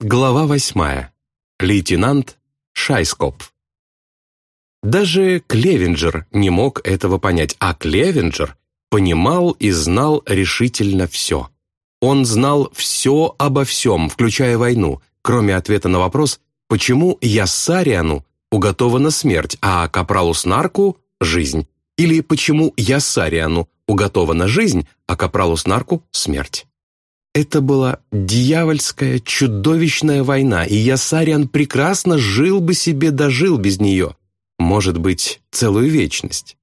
Глава восьмая. Лейтенант Шайскоп. Даже Клевенджер не мог этого понять, а Клевенджер понимал и знал решительно все. Он знал все обо всем, включая войну, кроме ответа на вопрос, почему Яссариану уготована смерть, а Капралу Снарку – жизнь, или почему Яссариану уготована жизнь, а Капралу Снарку – смерть. Это была дьявольская, чудовищная война, и Ясариан прекрасно жил бы себе, дожил без нее. Может быть, целую вечность.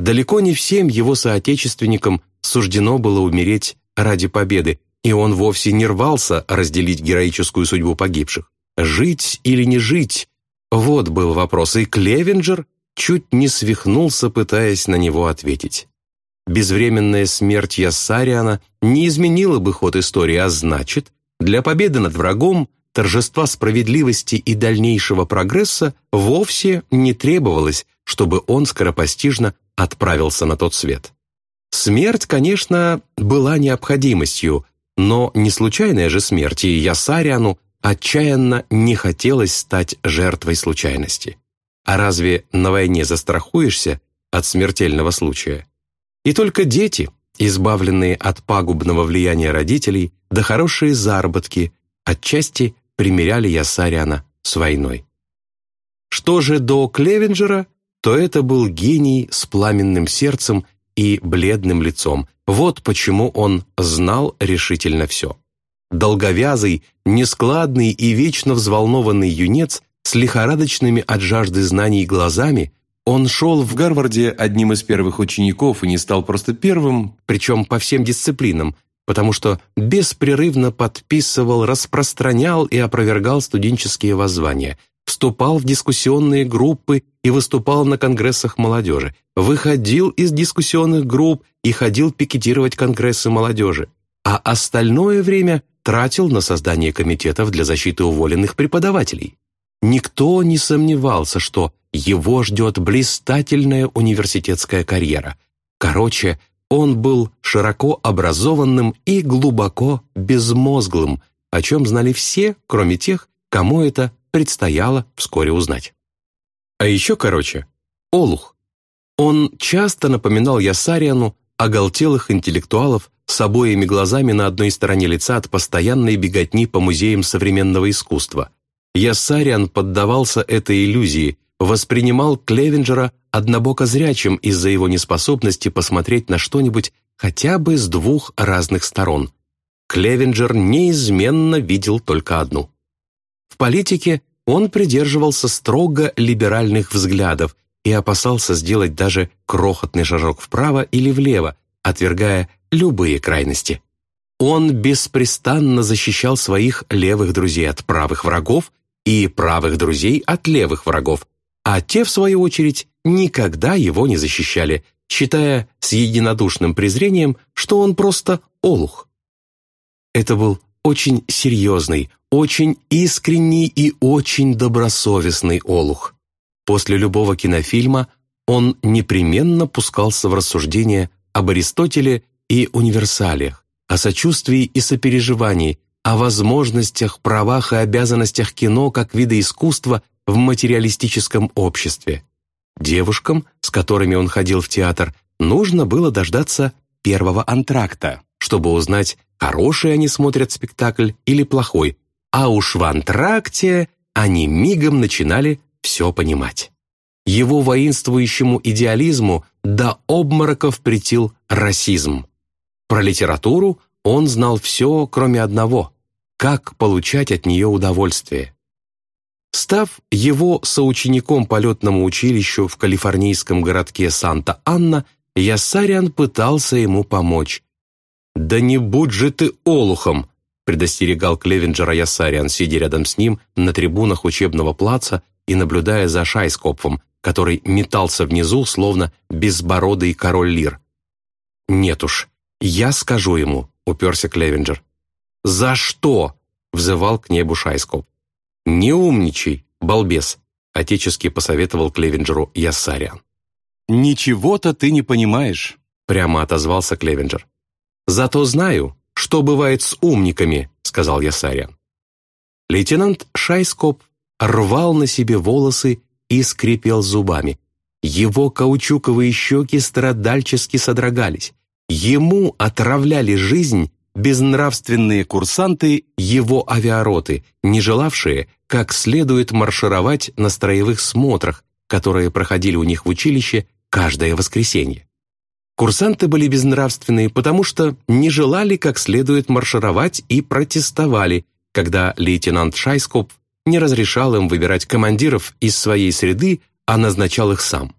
Далеко не всем его соотечественникам суждено было умереть ради победы, и он вовсе не рвался разделить героическую судьбу погибших. Жить или не жить – вот был вопрос, и Клевенджер чуть не свихнулся, пытаясь на него ответить. Безвременная смерть Яссариана не изменила бы ход истории, а значит, для победы над врагом, торжества справедливости и дальнейшего прогресса вовсе не требовалось, чтобы он скоропостижно отправился на тот свет. Смерть, конечно, была необходимостью, но не случайная же смерть, и Ясариану отчаянно не хотелось стать жертвой случайности. А разве на войне застрахуешься от смертельного случая? И только дети, избавленные от пагубного влияния родителей, да хорошие заработки, отчасти примеряли Ясариана с войной. Что же до Клевенджера, то это был гений с пламенным сердцем и бледным лицом. Вот почему он знал решительно все. Долговязый, нескладный и вечно взволнованный юнец с лихорадочными от жажды знаний глазами он шел в Гарварде одним из первых учеников и не стал просто первым, причем по всем дисциплинам, потому что беспрерывно подписывал, распространял и опровергал студенческие воззвания, вступал в дискуссионные группы и выступал на конгрессах молодежи, выходил из дискуссионных групп и ходил пикетировать конгрессы молодежи, а остальное время тратил на создание комитетов для защиты уволенных преподавателей. Никто не сомневался, что его ждет блистательная университетская карьера. Короче, он был широко образованным и глубоко безмозглым, о чем знали все, кроме тех, кому это предстояло вскоре узнать. А еще короче, Олух. Он часто напоминал Ясариану оголтелых интеллектуалов с обоими глазами на одной стороне лица от постоянной беготни по музеям современного искусства. Ясариан поддавался этой иллюзии, воспринимал Клевенджера однобоко зрячим из-за его неспособности посмотреть на что-нибудь хотя бы с двух разных сторон. Клевенджер неизменно видел только одну. В политике он придерживался строго либеральных взглядов и опасался сделать даже крохотный шажок вправо или влево, отвергая любые крайности. Он беспрестанно защищал своих левых друзей от правых врагов и правых друзей от левых врагов, а те, в свою очередь, никогда его не защищали, считая с единодушным презрением, что он просто олух. Это был очень серьезный, очень искренний и очень добросовестный олух. После любого кинофильма он непременно пускался в рассуждения об Аристотеле и универсалиях, о сочувствии и сопереживании, о возможностях, правах и обязанностях кино как вида искусства в материалистическом обществе. Девушкам, с которыми он ходил в театр, нужно было дождаться первого антракта, чтобы узнать, хороший они смотрят спектакль или плохой, а уж в антракте они мигом начинали все понимать. Его воинствующему идеализму до обмороков притил расизм. Про литературу он знал все, кроме одного – как получать от нее удовольствие. Став его соучеником по летному училищу в калифорнийском городке Санта-Анна, Ясариан пытался ему помочь. «Да не будь же ты олухом!» предостерегал Клевенджера Ясариан, сидя рядом с ним на трибунах учебного плаца и наблюдая за Шайскопфом, который метался внизу, словно безбородый король Лир. «Нет уж, я скажу ему», — уперся Клевенджер. «За что?» — взывал к небу Шайскоп. «Не умничай, балбес», — отечески посоветовал Клевенджеру Яссариан. «Ничего-то ты не понимаешь», — прямо отозвался Клевенджер. «Зато знаю, что бывает с умниками», — сказал Яссариан. Лейтенант Шайскоп рвал на себе волосы и скрипел зубами. Его каучуковые щеки страдальчески содрогались. Ему отравляли жизнь безнравственные курсанты его авиароты, не желавшие как следует маршировать на строевых смотрах, которые проходили у них в училище каждое воскресенье. Курсанты были безнравственные, потому что не желали как следует маршировать и протестовали, когда лейтенант Шайскоп не разрешал им выбирать командиров из своей среды, а назначал их сам.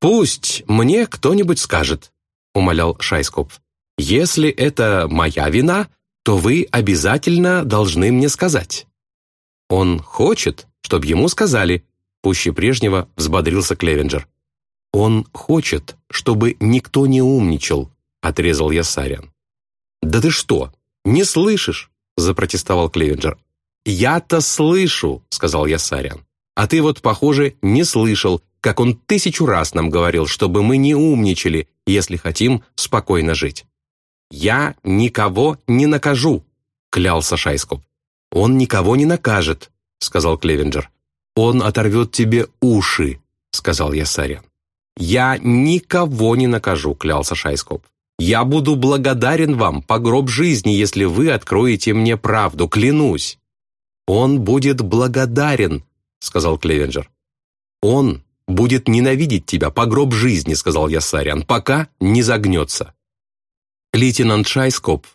«Пусть мне кто-нибудь скажет», — умолял Шайскоп. «Если это моя вина, то вы обязательно должны мне сказать». «Он хочет, чтобы ему сказали», — пуще прежнего взбодрился Клевенджер. «Он хочет, чтобы никто не умничал», — отрезал я Сарян. «Да ты что, не слышишь?» — запротестовал Клевенджер. «Я-то слышу», — сказал я Сарян. «А ты вот, похоже, не слышал, как он тысячу раз нам говорил, чтобы мы не умничали, если хотим спокойно жить». «Я никого не накажу», — клялся Шайскоп. «Он никого не накажет», — сказал Клевенджер. «Он оторвет тебе уши», — сказал я Сарян. «Я никого не накажу», — клялся Шайскоп. «Я буду благодарен вам по гроб жизни, если вы откроете мне правду, клянусь». «Он будет благодарен», — сказал Клевенджер. «Он будет ненавидеть тебя по гроб жизни», — сказал Ясарян, «пока не загнется». Лейтенант Шайскоп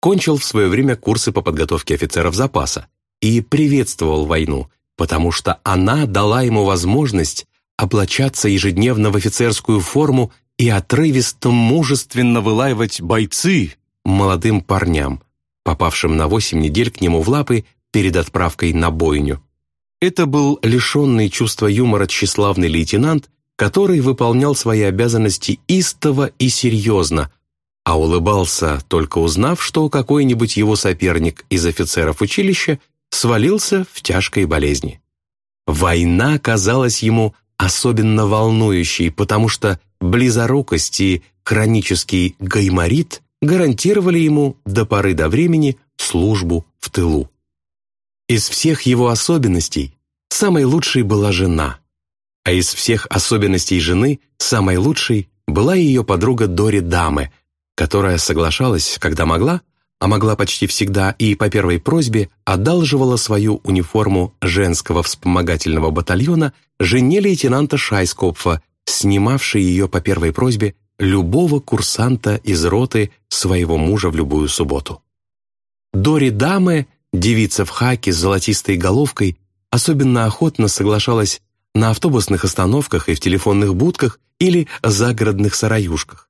кончил в свое время курсы по подготовке офицеров запаса и приветствовал войну, потому что она дала ему возможность облачаться ежедневно в офицерскую форму и отрывисто мужественно вылаивать бойцы молодым парням, попавшим на восемь недель к нему в лапы перед отправкой на бойню. Это был лишенный чувства юмора тщеславный лейтенант, который выполнял свои обязанности истово и серьезно, а улыбался, только узнав, что какой-нибудь его соперник из офицеров училища свалился в тяжкой болезни. Война казалась ему особенно волнующей, потому что близорукость и хронический гайморит гарантировали ему до поры до времени службу в тылу. Из всех его особенностей самой лучшей была жена, а из всех особенностей жены самой лучшей была ее подруга Дори Дамы, которая соглашалась, когда могла, а могла почти всегда и по первой просьбе одалживала свою униформу женского вспомогательного батальона жене лейтенанта Шайскопфа, снимавшей ее по первой просьбе любого курсанта из роты своего мужа в любую субботу. Дори Дамы Девица в хаке с золотистой головкой особенно охотно соглашалась на автобусных остановках и в телефонных будках или загородных сараюшках.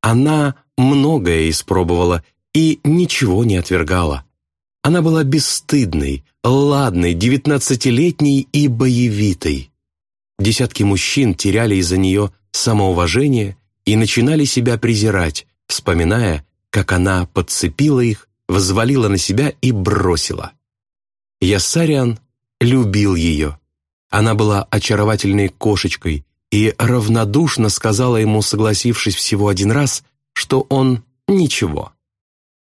Она многое испробовала и ничего не отвергала. Она была бесстыдной, ладной, девятнадцатилетней и боевитой. Десятки мужчин теряли из-за нее самоуважение и начинали себя презирать, вспоминая, как она подцепила их взвалила на себя и бросила. Яссариан любил ее. Она была очаровательной кошечкой и равнодушно сказала ему, согласившись всего один раз, что он ничего.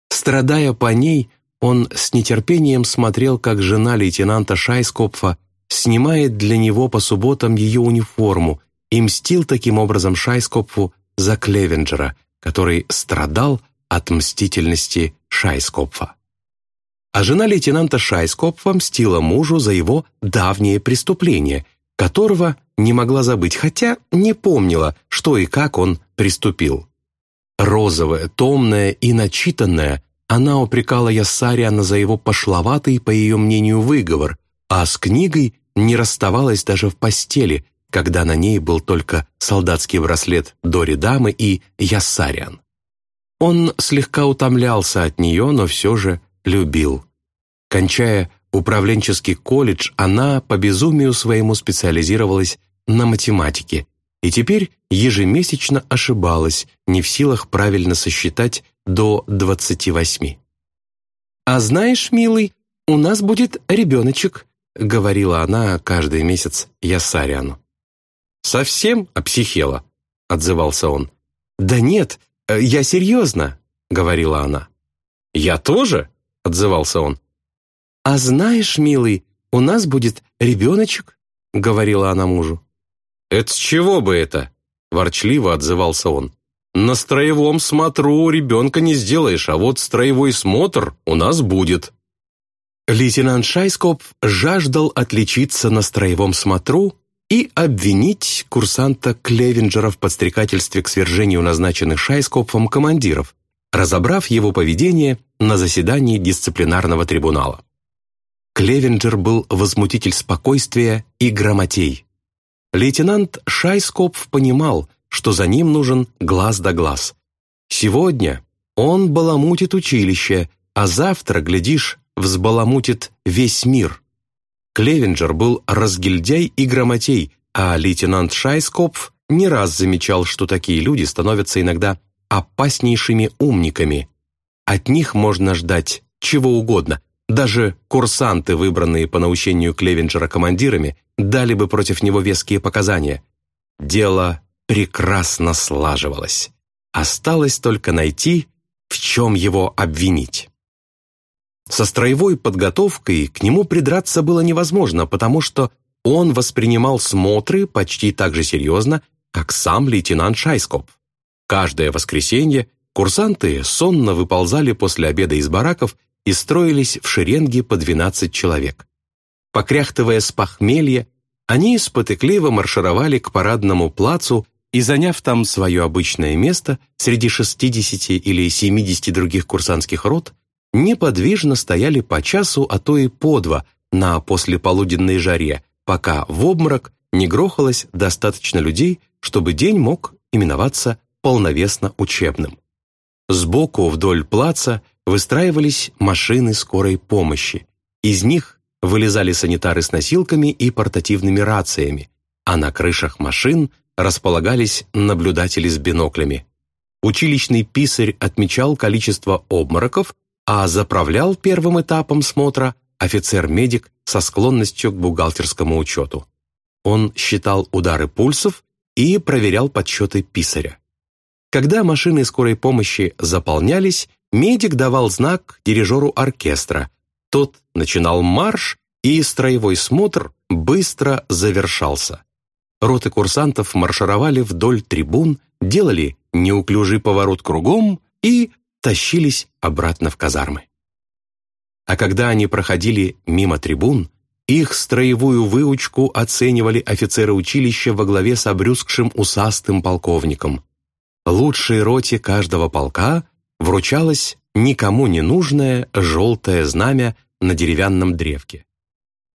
Страдая по ней, он с нетерпением смотрел, как жена лейтенанта Шайскопфа снимает для него по субботам ее униформу и мстил таким образом Шайскопфу за Клевенджера, который страдал от мстительности Шайскопфа. А жена лейтенанта Шайскопфа мстила мужу за его давнее преступление, которого не могла забыть, хотя не помнила, что и как он приступил. Розовая, томная и начитанная, она упрекала Яссариана за его пошловатый, по ее мнению, выговор, а с книгой не расставалась даже в постели, когда на ней был только солдатский браслет Дори Дамы и Яссариан. Он слегка утомлялся от нее, но все же любил. Кончая управленческий колледж, она по безумию своему специализировалась на математике и теперь ежемесячно ошибалась, не в силах правильно сосчитать до 28. «А знаешь, милый, у нас будет ребеночек», говорила она каждый месяц Ясариану. «Совсем обсихела?» — отзывался он. «Да нет, «Э, «Я серьезно», — говорила она. «Я тоже?» — отзывался он. «А знаешь, милый, у нас будет ребеночек», — говорила она мужу. «Это с чего бы это?» — ворчливо отзывался он. «На строевом смотру ребенка не сделаешь, а вот строевой смотр у нас будет». Лейтенант Шайскоп жаждал отличиться на строевом смотру и обвинить курсанта Клевенджера в подстрекательстве к свержению назначенных Шайскопфом командиров, разобрав его поведение на заседании дисциплинарного трибунала. Клевенджер был возмутитель спокойствия и грамотей. Лейтенант Шайскопф понимал, что за ним нужен глаз да глаз. Сегодня он баламутит училище, а завтра, глядишь, взбаламутит весь мир. Клевенджер был разгильдяй и грамотей, а лейтенант Шайскопф не раз замечал, что такие люди становятся иногда опаснейшими умниками. От них можно ждать чего угодно. Даже курсанты, выбранные по наущению Клевенджера командирами, дали бы против него веские показания. Дело прекрасно слаживалось. Осталось только найти, в чем его обвинить. Со строевой подготовкой к нему придраться было невозможно, потому что он воспринимал смотры почти так же серьезно, как сам лейтенант Шайскоп. Каждое воскресенье курсанты сонно выползали после обеда из бараков и строились в шеренге по 12 человек. Покряхтывая с похмелья, они спотыкливо маршировали к парадному плацу и, заняв там свое обычное место среди 60 или 70 других курсантских рот, неподвижно стояли по часу, а то и по два на послеполуденной жаре, пока в обморок не грохалось достаточно людей, чтобы день мог именоваться полновесно учебным. Сбоку вдоль плаца выстраивались машины скорой помощи. Из них вылезали санитары с носилками и портативными рациями, а на крышах машин располагались наблюдатели с биноклями. Училищный писарь отмечал количество обмороков а заправлял первым этапом смотра офицер-медик со склонностью к бухгалтерскому учету. Он считал удары пульсов и проверял подсчеты писаря. Когда машины скорой помощи заполнялись, медик давал знак дирижеру оркестра. Тот начинал марш, и строевой смотр быстро завершался. Роты курсантов маршировали вдоль трибун, делали неуклюжий поворот кругом и тащились обратно в казармы. А когда они проходили мимо трибун, их строевую выучку оценивали офицеры училища во главе с обрюзгшим усастым полковником. Лучшей роте каждого полка вручалось никому не нужное желтое знамя на деревянном древке.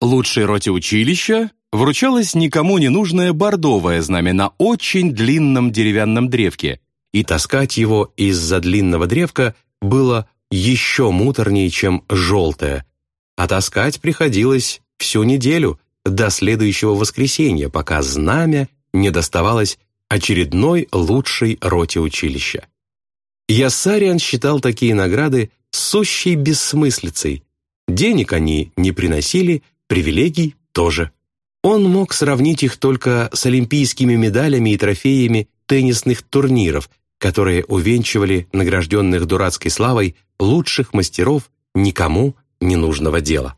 Лучшей роте училища вручалось никому не нужное бордовое знамя на очень длинном деревянном древке, и таскать его из-за длинного древка было еще муторнее, чем желтое, а таскать приходилось всю неделю до следующего воскресенья, пока знамя не доставалось очередной лучшей роте училища. Яссариан считал такие награды сущей бессмыслицей. Денег они не приносили, привилегий тоже. Он мог сравнить их только с олимпийскими медалями и трофеями теннисных турниров, которые увенчивали награжденных дурацкой славой лучших мастеров никому не нужного дела.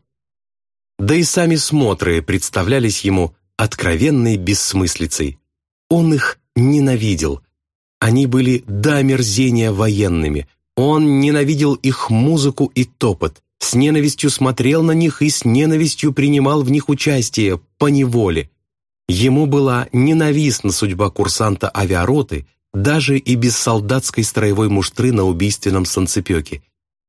Да и сами смотры представлялись ему откровенной бессмыслицей. Он их ненавидел. Они были до омерзения военными. Он ненавидел их музыку и топот, с ненавистью смотрел на них и с ненавистью принимал в них участие, по неволе. Ему была ненавистна судьба курсанта авиароты, даже и без солдатской строевой муштры на убийственном санцепёке.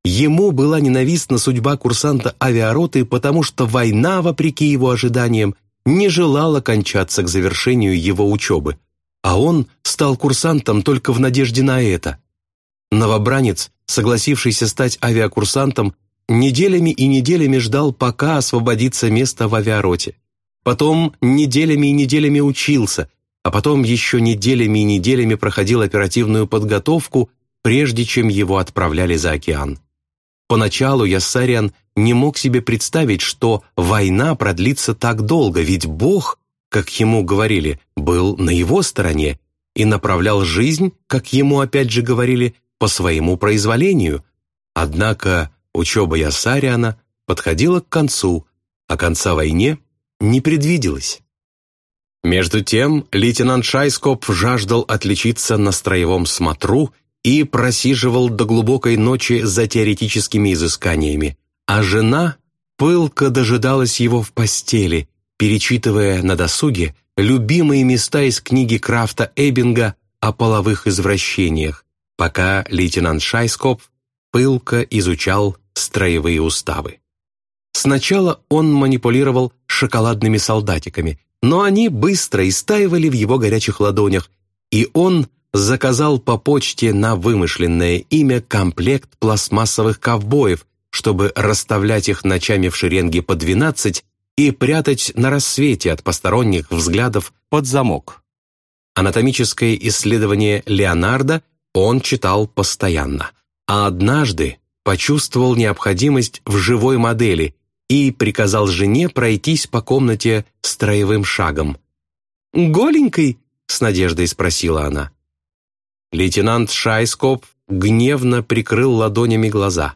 Ему была ненавистна судьба курсанта авиароты, потому что война, вопреки его ожиданиям, не желала кончаться к завершению его учебы, а он стал курсантом только в надежде на это. Новобранец, согласившийся стать авиакурсантом, неделями и неделями ждал, пока освободится место в авиароте. Потом неделями и неделями учился, а потом еще неделями и неделями проходил оперативную подготовку, прежде чем его отправляли за океан. Поначалу Яссариан не мог себе представить, что война продлится так долго, ведь Бог, как ему говорили, был на его стороне и направлял жизнь, как ему опять же говорили, по своему произволению. Однако учеба Яссариана подходила к концу, а конца войне не предвиделось. Между тем лейтенант Шайскоп жаждал отличиться на строевом смотру и просиживал до глубокой ночи за теоретическими изысканиями, а жена пылко дожидалась его в постели, перечитывая на досуге любимые места из книги Крафта Эббинга о половых извращениях, пока лейтенант Шайскоп пылко изучал строевые уставы. Сначала он манипулировал шоколадными солдатиками, но они быстро истаивали в его горячих ладонях, и он заказал по почте на вымышленное имя комплект пластмассовых ковбоев, чтобы расставлять их ночами в шеренге по двенадцать и прятать на рассвете от посторонних взглядов под замок. Анатомическое исследование Леонардо он читал постоянно, а однажды почувствовал необходимость в живой модели и приказал жене пройтись по комнате строевым шагом. «Голенькой?» — с надеждой спросила она. Лейтенант Шайскоп гневно прикрыл ладонями глаза.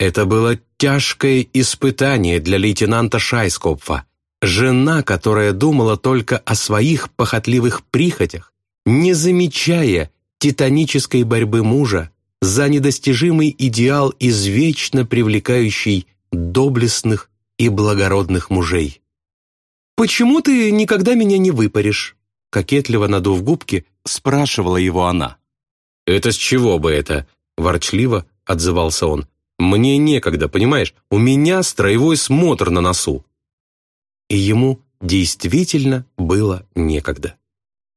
Это было тяжкое испытание для лейтенанта Шайскопфа. Жена, которая думала только о своих похотливых прихотях, не замечая титанической борьбы мужа за недостижимый идеал извечно привлекающий доблестных и благородных мужей. «Почему ты никогда меня не выпаришь?» Кокетливо надув губки, спрашивала его она. «Это с чего бы это?» – ворчливо отзывался он. «Мне некогда, понимаешь? У меня строевой смотр на носу». И ему действительно было некогда.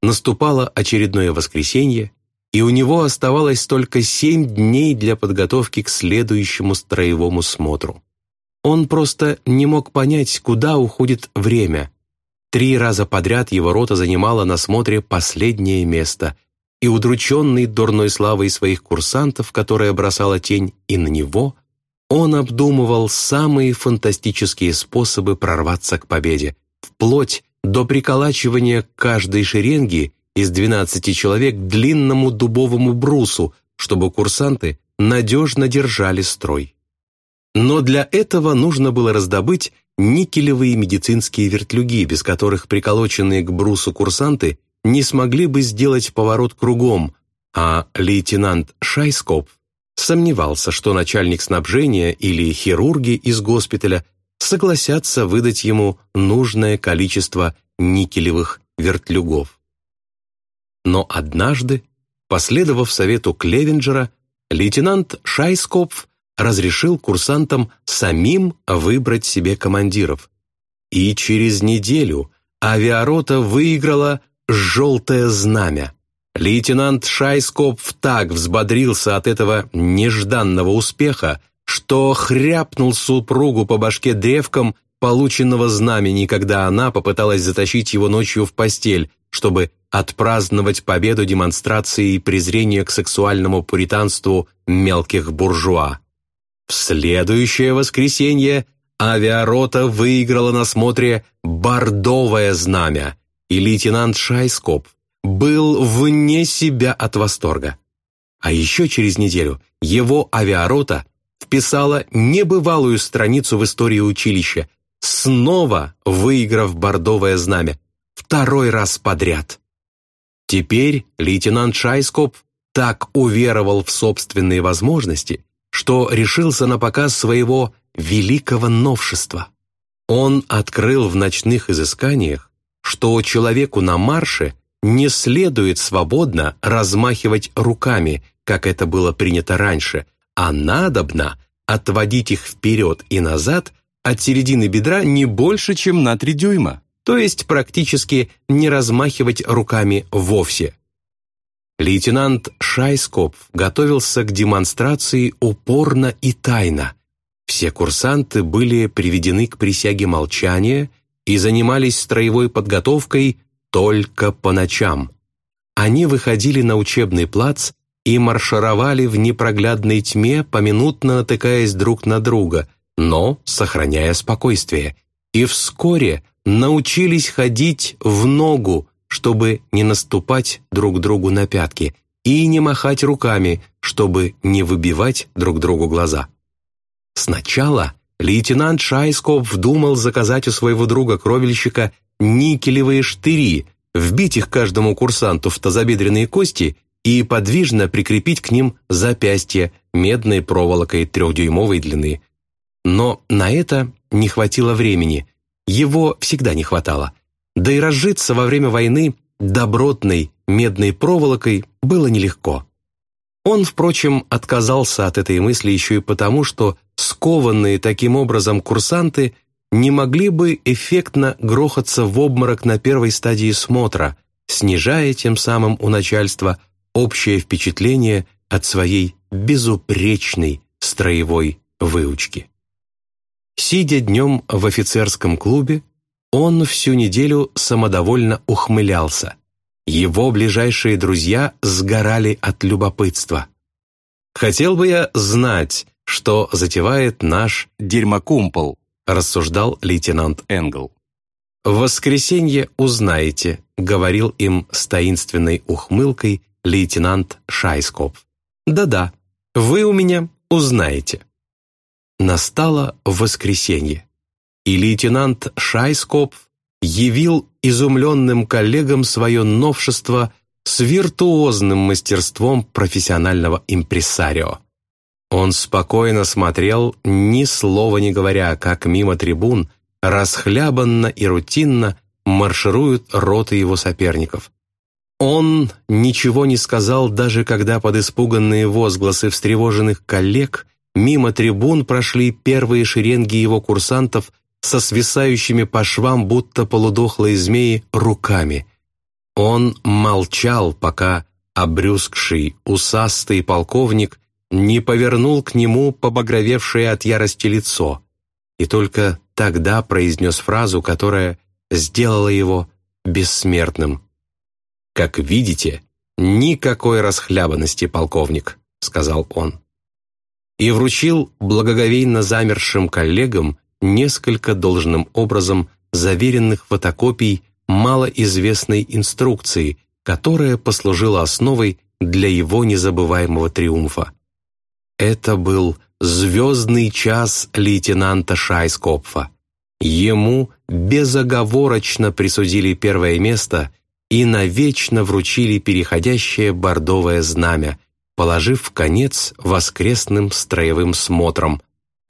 Наступало очередное воскресенье, и у него оставалось только семь дней для подготовки к следующему строевому смотру. Он просто не мог понять, куда уходит время. Три раза подряд его рота занимала на смотре последнее место, и удрученный дурной славой своих курсантов, которая бросала тень и на него, он обдумывал самые фантастические способы прорваться к победе, вплоть до приколачивания каждой шеренги из 12 человек длинному дубовому брусу, чтобы курсанты надежно держали строй. Но для этого нужно было раздобыть никелевые медицинские вертлюги, без которых приколоченные к брусу курсанты не смогли бы сделать поворот кругом, а лейтенант Шайскоп сомневался, что начальник снабжения или хирурги из госпиталя согласятся выдать ему нужное количество никелевых вертлюгов. Но однажды, последовав совету Клевенджера, лейтенант Шайскопф разрешил курсантам самим выбрать себе командиров. И через неделю авиарота выиграла «желтое знамя». Лейтенант Шайскопф так взбодрился от этого нежданного успеха, что хряпнул супругу по башке древком полученного знамени, когда она попыталась затащить его ночью в постель, чтобы отпраздновать победу демонстрацией презрения к сексуальному пуританству мелких буржуа. В следующее воскресенье авиарота выиграла на смотре «Бордовое знамя», и лейтенант Шайскоп был вне себя от восторга. А еще через неделю его авиарота вписала небывалую страницу в истории училища, снова выиграв бордовое знамя, второй раз подряд. Теперь лейтенант Шайскоп так уверовал в собственные возможности, что решился на показ своего великого новшества. Он открыл в ночных изысканиях, что человеку на марше не следует свободно размахивать руками, как это было принято раньше, а надобно отводить их вперед и назад от середины бедра не больше, чем на три дюйма то есть практически не размахивать руками вовсе. Лейтенант Шайскоп готовился к демонстрации упорно и тайно. Все курсанты были приведены к присяге молчания и занимались строевой подготовкой только по ночам. Они выходили на учебный плац и маршировали в непроглядной тьме, поминутно натыкаясь друг на друга, но сохраняя спокойствие. И вскоре научились ходить в ногу, чтобы не наступать друг другу на пятки, и не махать руками, чтобы не выбивать друг другу глаза. Сначала лейтенант Шайскоп вдумал заказать у своего друга-кровельщика никелевые штыри, вбить их каждому курсанту в тазобедренные кости и подвижно прикрепить к ним запястье медной проволокой трехдюймовой длины. Но на это не хватило времени, его всегда не хватало. Да и разжиться во время войны добротной медной проволокой было нелегко. Он, впрочем, отказался от этой мысли еще и потому, что скованные таким образом курсанты не могли бы эффектно грохаться в обморок на первой стадии смотра, снижая тем самым у начальства общее впечатление от своей безупречной строевой выучки. Сидя днем в офицерском клубе, он всю неделю самодовольно ухмылялся. Его ближайшие друзья сгорали от любопытства. «Хотел бы я знать, что затевает наш дерьмокумпол», рассуждал лейтенант Энгл. «В воскресенье узнаете», — говорил им с таинственной ухмылкой лейтенант Шайскоп. «Да-да, вы у меня узнаете». Настало воскресенье, и лейтенант Шайскоп явил изумленным коллегам свое новшество с виртуозным мастерством профессионального импресарио. Он спокойно смотрел, ни слова не говоря, как мимо трибун, расхлябанно и рутинно маршируют роты его соперников. Он ничего не сказал, даже когда под испуганные возгласы встревоженных коллег мимо трибун прошли первые шеренги его курсантов со свисающими по швам, будто полудохлые змеи, руками. Он молчал, пока обрюзгший, усастый полковник не повернул к нему побагровевшее от ярости лицо, и только тогда произнес фразу, которая сделала его бессмертным. «Как видите, никакой расхлябанности, полковник», — сказал он. И вручил благоговейно замершим коллегам несколько должным образом заверенных фотокопий малоизвестной инструкции, которая послужила основой для его незабываемого триумфа. Это был звездный час лейтенанта Шайскопфа. Ему безоговорочно присудили первое место и навечно вручили переходящее бордовое знамя, положив конец воскресным строевым смотрам,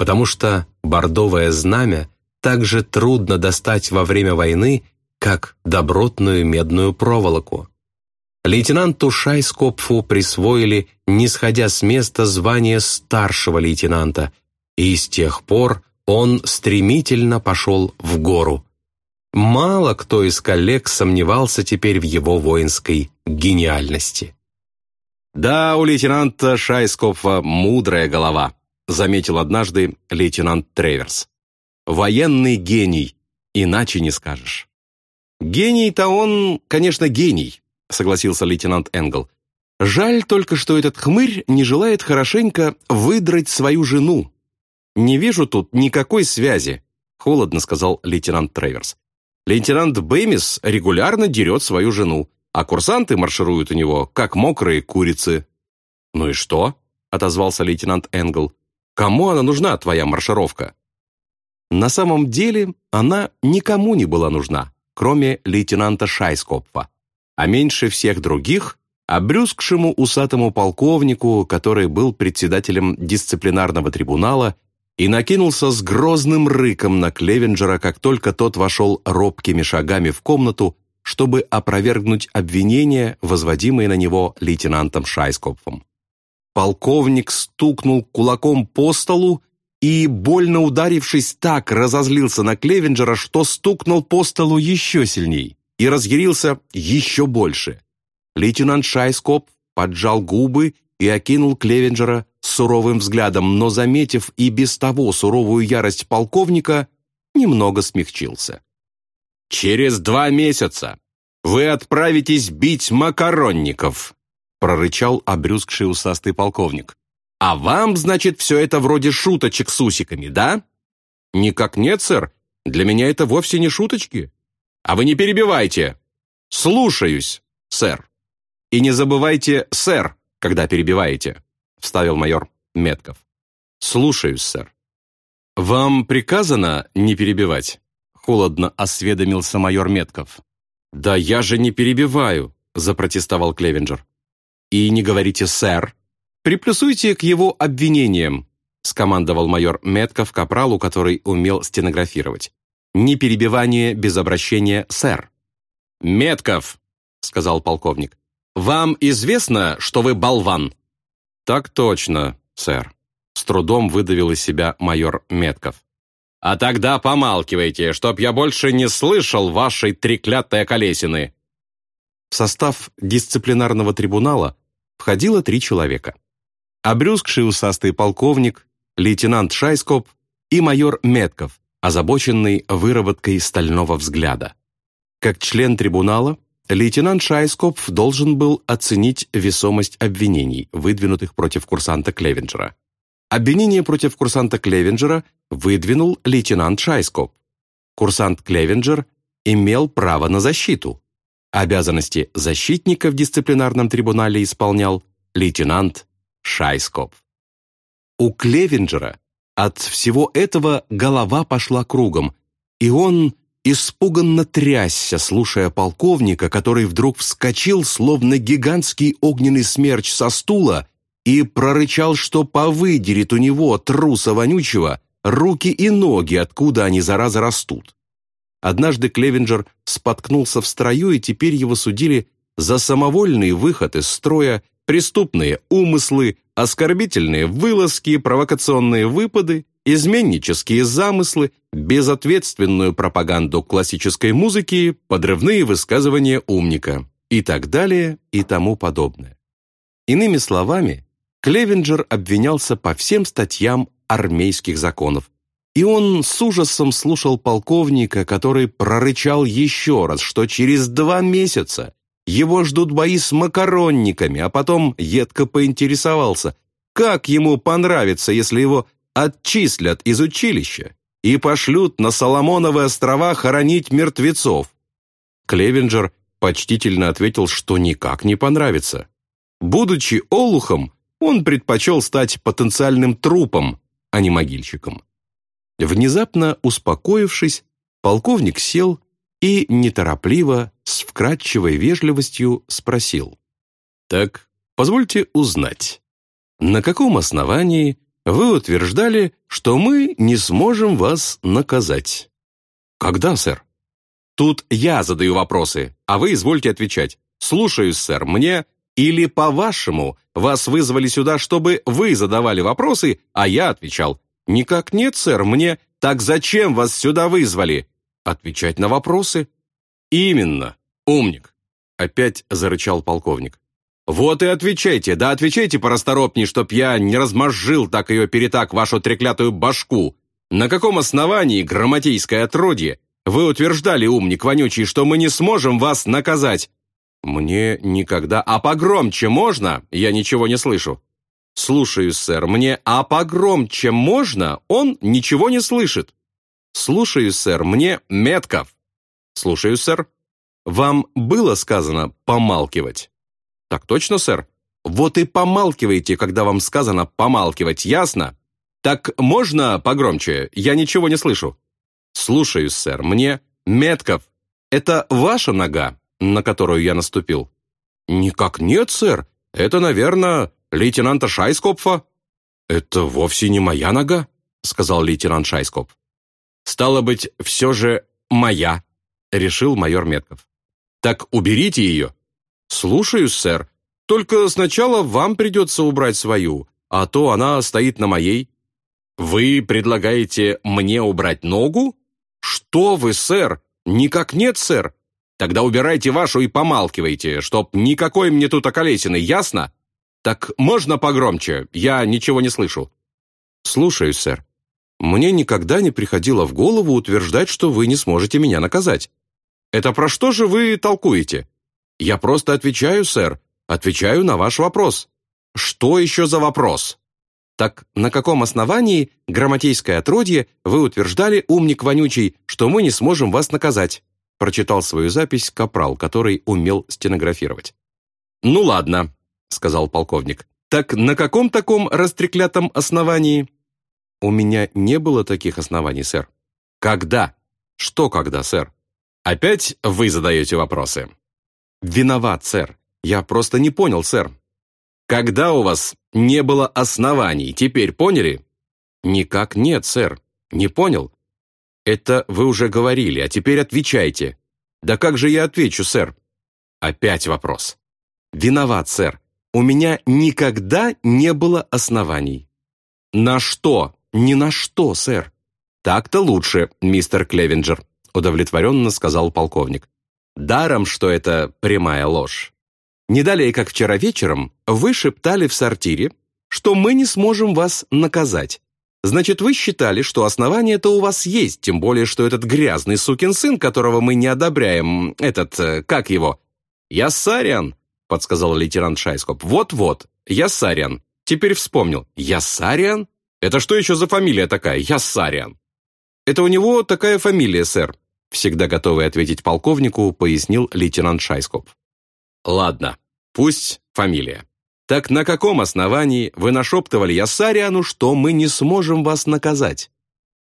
потому что бордовое знамя так же трудно достать во время войны, как добротную медную проволоку. Лейтенанту Шайскопфу присвоили, не сходя с места, звание старшего лейтенанта, и с тех пор он стремительно пошел в гору. Мало кто из коллег сомневался теперь в его воинской гениальности. Да, у лейтенанта Шайскопфа мудрая голова заметил однажды лейтенант Треверс. «Военный гений, иначе не скажешь». «Гений-то он, конечно, гений», — согласился лейтенант Энгл. «Жаль только, что этот хмырь не желает хорошенько выдрать свою жену. Не вижу тут никакой связи», — холодно сказал лейтенант Треверс. «Лейтенант Бэмис регулярно дерет свою жену, а курсанты маршируют у него, как мокрые курицы». «Ну и что?» — отозвался лейтенант Энгл. Кому она нужна, твоя маршировка?» На самом деле она никому не была нужна, кроме лейтенанта Шайскопфа, а меньше всех других – обрюзгшему усатому полковнику, который был председателем дисциплинарного трибунала и накинулся с грозным рыком на Клевенджера, как только тот вошел робкими шагами в комнату, чтобы опровергнуть обвинения, возводимые на него лейтенантом Шайскопфом. Полковник стукнул кулаком по столу и, больно ударившись, так разозлился на Клевенджера, что стукнул по столу еще сильней и разъярился еще больше. Лейтенант Шайскоп поджал губы и окинул Клевенджера суровым взглядом, но, заметив и без того суровую ярость полковника, немного смягчился. «Через два месяца вы отправитесь бить макаронников», прорычал обрюзгший усастый полковник. «А вам, значит, все это вроде шуточек с усиками, да?» «Никак нет, сэр. Для меня это вовсе не шуточки. А вы не перебивайте. Слушаюсь, сэр. И не забывайте «сэр», когда перебиваете», вставил майор Метков. «Слушаюсь, сэр». «Вам приказано не перебивать?» — холодно осведомился майор Метков. «Да я же не перебиваю», — запротестовал Клевенджер. «И не говорите «сэр». Приплюсуйте к его обвинениям», — скомандовал майор Метков капралу, который умел стенографировать. «Не перебивание без обращения «сэр». «Метков», — сказал полковник, — «вам известно, что вы болван?» «Так точно, сэр», — с трудом выдавил из себя майор Метков. «А тогда помалкивайте, чтоб я больше не слышал вашей треклятой колесины!» В состав дисциплинарного трибунала входило три человека. Обрюзгший усастый полковник, лейтенант Шайскоп и майор Метков, озабоченный выработкой стального взгляда. Как член трибунала, лейтенант Шайскопф должен был оценить весомость обвинений, выдвинутых против курсанта Клевенджера. Обвинение против курсанта Клевенджера выдвинул лейтенант Шайскоп. Курсант Клевенджер имел право на защиту. Обязанности защитника в дисциплинарном трибунале исполнял лейтенант Шайскоп. У Клевенджера от всего этого голова пошла кругом, и он испуганно трясся, слушая полковника, который вдруг вскочил, словно гигантский огненный смерч со стула, и прорычал, что повыдерет у него, труса вонючего, руки и ноги, откуда они, зараза, растут. Однажды Клевенджер споткнулся в строю, и теперь его судили за самовольный выход из строя, преступные умыслы, оскорбительные вылазки, провокационные выпады, изменнические замыслы, безответственную пропаганду классической музыки, подрывные высказывания умника и так далее и тому подобное. Иными словами, Клевенджер обвинялся по всем статьям армейских законов, и он с ужасом слушал полковника, который прорычал еще раз, что через два месяца его ждут бои с макаронниками, а потом едко поинтересовался, как ему понравится, если его отчислят из училища и пошлют на Соломоновы острова хоронить мертвецов. Клевенджер почтительно ответил, что никак не понравится. Будучи олухом, он предпочел стать потенциальным трупом, а не могильщиком. Внезапно успокоившись, полковник сел и неторопливо, с вкрадчивой вежливостью спросил. «Так, позвольте узнать, на каком основании вы утверждали, что мы не сможем вас наказать?» «Когда, сэр?» «Тут я задаю вопросы, а вы извольте отвечать. Слушаюсь, сэр, мне или, по-вашему, вас вызвали сюда, чтобы вы задавали вопросы, а я отвечал? Никак нет, сэр, мне... Так зачем вас сюда вызвали? Отвечать на вопросы. Именно, умник. Опять зарычал полковник. Вот и отвечайте, да отвечайте порасторопней, чтоб я не размозжил так ее перетак вашу треклятую башку. На каком основании, грамматейское отродье, вы утверждали, умник вонючий, что мы не сможем вас наказать? «Мне никогда... А погромче можно? Я ничего не слышу». «Слушаюсь, сэр. Мне... А погромче можно? Он ничего не слышит». «Слушаюсь, сэр. Мне... Метков». «Слушаюсь, сэр». «Вам было сказано помалкивать?» «Так точно, сэр». «Вот и помалкивайте, когда вам сказано помалкивать, ясно?» «Так можно погромче? Я ничего не слышу». «Слушаюсь, сэр. Мне... Метков. Это ваша нога?» на которую я наступил. «Никак нет, сэр. Это, наверное, лейтенанта Шайскопфа». «Это вовсе не моя нога», — сказал лейтенант Шайскопф. «Стало быть, все же моя», — решил майор Метков. «Так уберите ее». «Слушаюсь, сэр. Только сначала вам придется убрать свою, а то она стоит на моей». «Вы предлагаете мне убрать ногу?» «Что вы, сэр? Никак нет, сэр. Тогда убирайте вашу и помалкивайте, чтоб никакой мне тут околесины, ясно? Так можно погромче? Я ничего не слышу». «Слушаюсь, сэр. Мне никогда не приходило в голову утверждать, что вы не сможете меня наказать. Это про что же вы толкуете? Я просто отвечаю, сэр. Отвечаю на ваш вопрос. Что еще за вопрос?» Так на каком основании, грамматейское отродье, вы утверждали, умник вонючий, что мы не сможем вас наказать? прочитал свою запись капрал, который умел стенографировать. «Ну ладно», — сказал полковник. «Так на каком таком растреклятом основании?» У меня не было таких оснований, сэр. Когда? Что когда, сэр? Опять вы задаете вопросы. Виноват, сэр. Я просто не понял, сэр. Когда у вас не было оснований, теперь поняли? Никак нет, сэр. Не понял. Это вы уже говорили, а теперь отвечайте. Да как же я отвечу, сэр? Опять вопрос. Виноват, сэр. У меня никогда не было оснований. На что? Ни на что, сэр. Так-то лучше, мистер Клевенджер, удовлетворенно сказал полковник. Даром, что это прямая ложь. Не далее, как вчера вечером, вы шептали в сортире, что мы не сможем вас наказать. Значит, вы считали, что основания-то у вас есть, тем более, что этот грязный сукин сын, которого мы не одобряем, этот, э, как его? Яссариан, подсказал лейтенант Шайскоп. Вот-вот, Яссариан. Теперь вспомнил. Яссариан? Это что еще за фамилия такая, Яссариан? Это у него такая фамилия, сэр, всегда готовый ответить полковнику, пояснил лейтенант Шайскоп. Ладно, пусть фамилия. Так на каком основании вы нашептывали Ясариану, что мы не сможем вас наказать?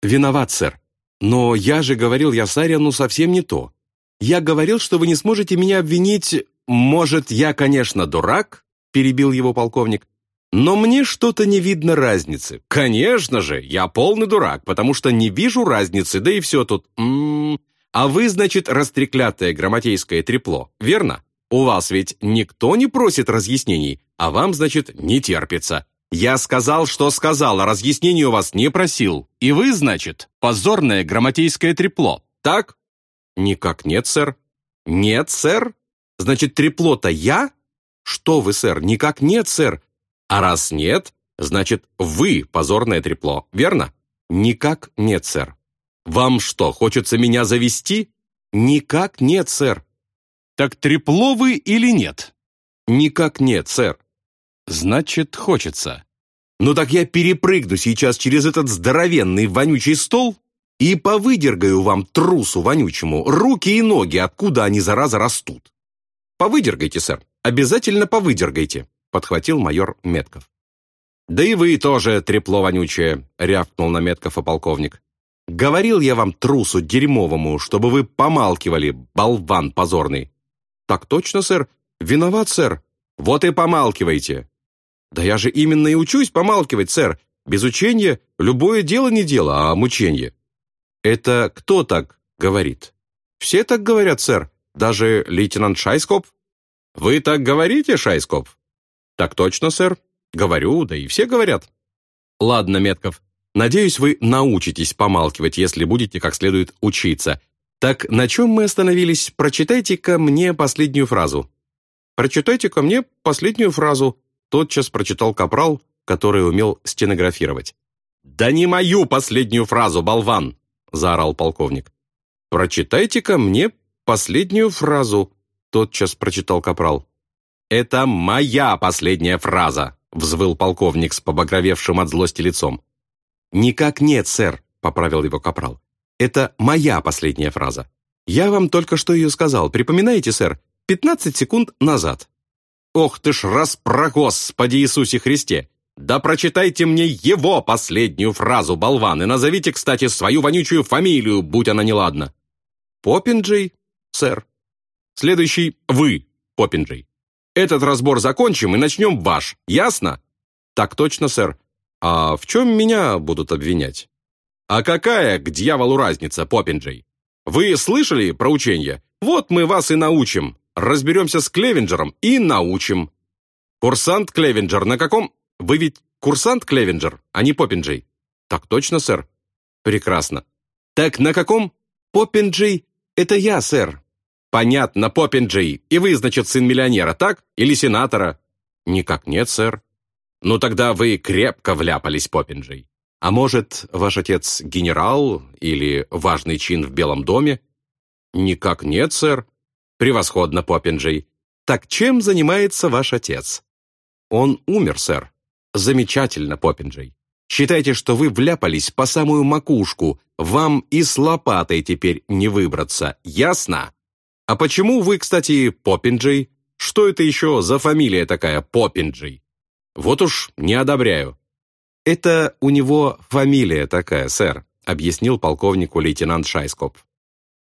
Виноват, сэр. Но я же говорил Ясариану совсем не то. Я говорил, что вы не сможете меня обвинить... Может, я, конечно, дурак, перебил его полковник, но мне что-то не видно разницы. Конечно же, я полный дурак, потому что не вижу разницы, да и все тут. М -м -м. А вы, значит, растреклятое грамматейское трепло, верно? У вас ведь никто не просит разъяснений, а вам, значит, не терпится. Я сказал, что сказал, а разъяснений у вас не просил. И вы, значит, позорное грамматейское трепло, так? Никак нет, сэр. Нет, сэр? Значит, трепло-то я? Что вы, сэр, никак нет, сэр. А раз нет, значит, вы позорное трепло, верно? Никак нет, сэр. Вам что, хочется меня завести? Никак нет, сэр. Так трепло вы или нет? Никак нет, сэр. Значит, хочется. Ну так я перепрыгну сейчас через этот здоровенный вонючий стол и повыдергаю вам трусу вонючему руки и ноги, откуда они, зараза, растут. Повыдергайте, сэр, обязательно повыдергайте, подхватил майор Метков. «Да и вы тоже, трепло вонючее», — рявкнул на Меткова полковник. «Говорил я вам, трусу дерьмовому, чтобы вы помалкивали, болван позорный. «Так точно, сэр. Виноват, сэр. Вот и помалкивайте». «Да я же именно и учусь помалкивать, сэр. Без учения любое дело не дело, а мучение». «Это кто так говорит?» «Все так говорят, сэр. Даже лейтенант Шайскоп». «Вы так говорите, Шайскоп?» «Так точно, сэр. Говорю, да и все говорят». «Ладно, Метков, надеюсь, вы научитесь помалкивать, если будете как следует учиться. Так на чем мы остановились? Прочитайте-ка мне последнюю фразу. Прочитайте-ка мне последнюю фразу. Тотчас прочитал капрал, который умел стенографировать. «Да не мою последнюю фразу, болван!» – заорал полковник. «Прочитайте-ка мне последнюю фразу», – тотчас прочитал капрал. «Это моя последняя фраза», – взвыл полковник с побагровевшим от злости лицом. «Никак нет, сэр», – поправил его капрал. Это моя последняя фраза. Я вам только что ее сказал. Припоминаете, сэр? 15 секунд назад. Ох ты ж раз про Господи Иисусе Христе! Да прочитайте мне его последнюю фразу, болван, и назовите, кстати, свою вонючую фамилию, будь она неладна. Поппинджей, сэр. Следующий вы, Поппинджей. Этот разбор закончим и начнем ваш, ясно? Так точно, сэр. А в чем меня будут обвинять? А какая к дьяволу разница, Поппинджей? Вы слышали про учение? Вот мы вас и научим. Разберемся с Клевенджером и научим. Курсант Клевенджер на каком... Вы ведь курсант Клевенджер, а не Поппинджей? Так точно, сэр. Прекрасно. Так на каком? Поппинджей — это я, сэр. Понятно, Поппинджей. И вы, значит, сын миллионера, так? Или сенатора? Никак нет, сэр. Ну тогда вы крепко вляпались, Поппинджей. А может, ваш отец генерал или важный чин в Белом доме? Никак нет, сэр. Превосходно, Поппинджей. Так чем занимается ваш отец? Он умер, сэр. Замечательно, Поппинджей. Считайте, что вы вляпались по самую макушку. Вам и с лопатой теперь не выбраться. Ясно? А почему вы, кстати, Поппинджей? Что это еще за фамилия такая Поппинджей? Вот уж не одобряю. «Это у него фамилия такая, сэр», объяснил полковнику лейтенант Шайскоп.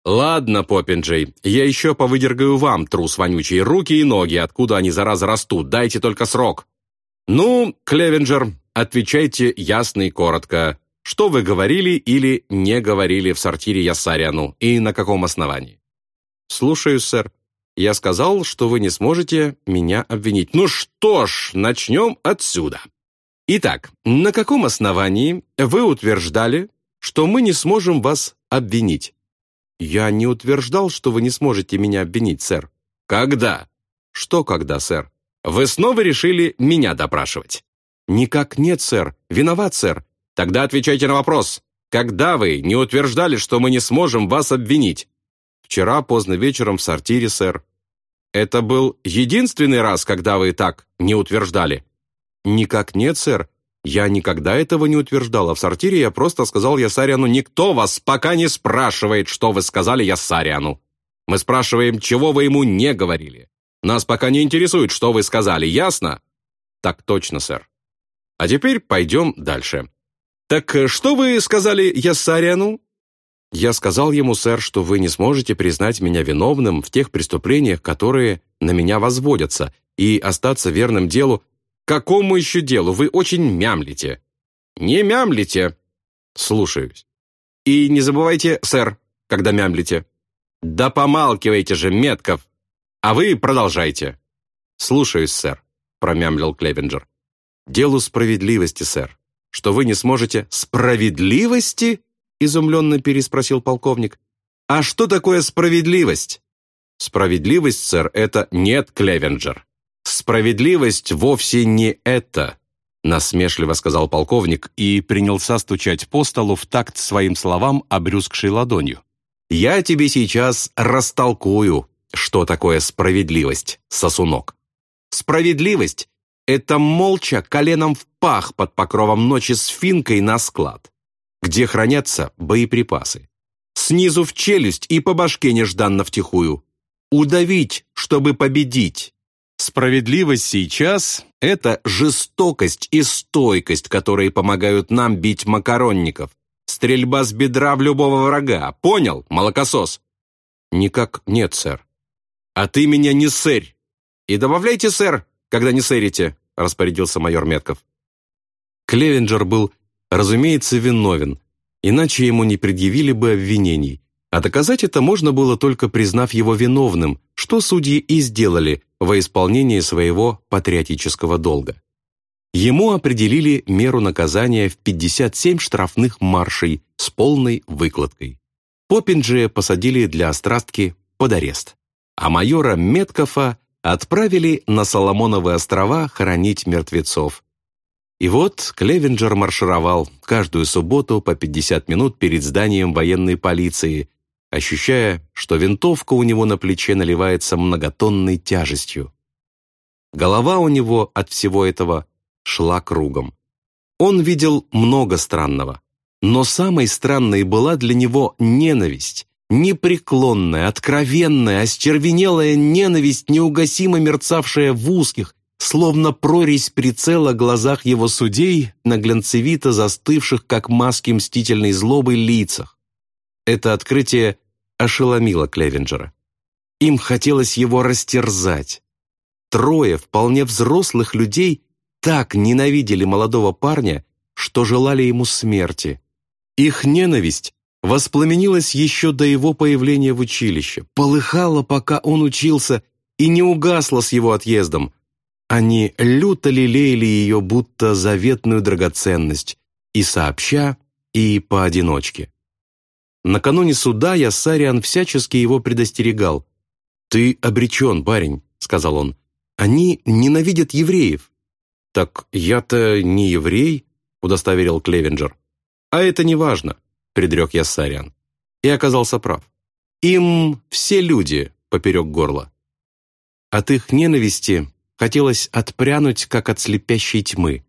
«Ладно, Поппинджей, я еще повыдергаю вам, трус вонючий, руки и ноги, откуда они, зараза, растут, дайте только срок». «Ну, Клевенджер, отвечайте ясно и коротко. Что вы говорили или не говорили в сортире Яссаряну, и на каком основании?» «Слушаюсь, сэр. Я сказал, что вы не сможете меня обвинить. Ну что ж, начнем отсюда. Итак, на каком основании вы утверждали, что мы не сможем вас обвинить?» «Я не утверждал, что вы не сможете меня обвинить, сэр». «Когда?» «Что когда, сэр?» «Вы снова решили меня допрашивать?» «Никак нет, сэр. Виноват, сэр. Тогда отвечайте на вопрос. Когда вы не утверждали, что мы не сможем вас обвинить?» «Вчера поздно вечером в сортире, сэр». «Это был единственный раз, когда вы так не утверждали?» «Никак нет, сэр. Я никогда этого не утверждал, а в сортире я просто сказал Ясаряну, никто вас пока не спрашивает, что вы сказали Ясаряну. Мы спрашиваем, чего вы ему не говорили. Нас пока не интересует, что вы сказали, ясно? Так точно, сэр. А теперь пойдем дальше. Так что вы сказали Ясаряну? Я сказал ему, сэр, что вы не сможете признать меня виновным в тех преступлениях, которые на меня возводятся, и остаться верным делу, «Какому еще делу? Вы очень мямлите». «Не мямлите». «Слушаюсь». «И не забывайте, сэр, когда мямлите». «Да помалкивайте же, Метков. А вы продолжайте». «Слушаюсь, сэр», — промямлил Клевенджер. «Делу справедливости, сэр. Что вы не сможете...» «Справедливости?» — изумленно переспросил полковник. «А что такое справедливость?» «Справедливость, сэр, это нет, Клевенджер. «Справедливость вовсе не это», насмешливо сказал полковник и принялся стучать по столу в такт своим словам, обрюзгшей ладонью. «Я тебе сейчас растолкую, что такое справедливость, сосунок. Справедливость — это молча коленом в пах под покровом ночи с финкой на склад, где хранятся боеприпасы. Снизу в челюсть и по башке нежданно втихую. Удавить, чтобы победить. Справедливость сейчас – это жестокость и стойкость, которые помогают нам бить макаронников. Стрельба с бедра в любого врага. Понял, молокосос? Никак нет, сэр. А ты меня не сэрь. И добавляйте, сэр, когда не сэрите, распорядился майор Метков. Клевенджер был, разумеется, виновен, иначе ему не предъявили бы обвинений. А доказать это можно было только признав его виновным, что судьи и сделали, во исполнении своего патриотического долга. Ему определили меру наказания в 57 штрафных маршей с полной выкладкой. Поппинджия посадили для острастки под арест, а майора Меткофа отправили на Соломоновы острова хоронить мертвецов. И вот Клевенджер маршировал каждую субботу по 50 минут перед зданием военной полиции, ощущая, что винтовка у него на плече наливается многотонной тяжестью. Голова у него от всего этого шла кругом. Он видел много странного, но самой странной была для него ненависть, непреклонная, откровенная, остервенелая ненависть, неугасимо мерцавшая в узких, словно прорезь прицела глазах его судей на глянцевито застывших, как маски мстительной злобы, лицах. Это открытие ошеломило Клевенджера. Им хотелось его растерзать. Трое вполне взрослых людей так ненавидели молодого парня, что желали ему смерти. Их ненависть воспламенилась еще до его появления в училище, полыхала, пока он учился, и не угасла с его отъездом. Они люто лелеяли ее, будто заветную драгоценность, и сообща, и поодиночке. Накануне суда я Сариан всячески его предостерегал. «Ты обречен, парень», — сказал он. «Они ненавидят евреев». «Так я-то не еврей», — удостоверил Клевенджер. «А это не важно», — предрек я Сариан. И оказался прав. «Им все люди поперек горла». От их ненависти хотелось отпрянуть, как от слепящей тьмы.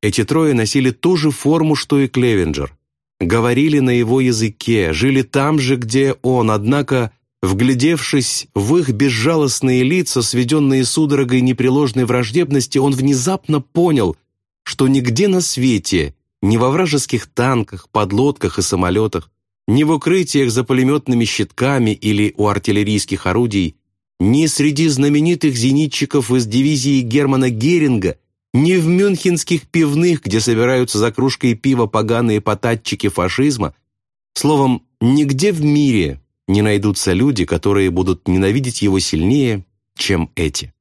Эти трое носили ту же форму, что и Клевенджер говорили на его языке, жили там же, где он, однако, вглядевшись в их безжалостные лица, сведенные судорогой непреложной враждебности, он внезапно понял, что нигде на свете, ни во вражеских танках, подлодках и самолетах, ни в укрытиях за пулеметными щитками или у артиллерийских орудий, ни среди знаменитых зенитчиков из дивизии Германа Геринга, ни в мюнхенских пивных, где собираются за кружкой пива поганые потатчики фашизма, словом, нигде в мире не найдутся люди, которые будут ненавидеть его сильнее, чем эти.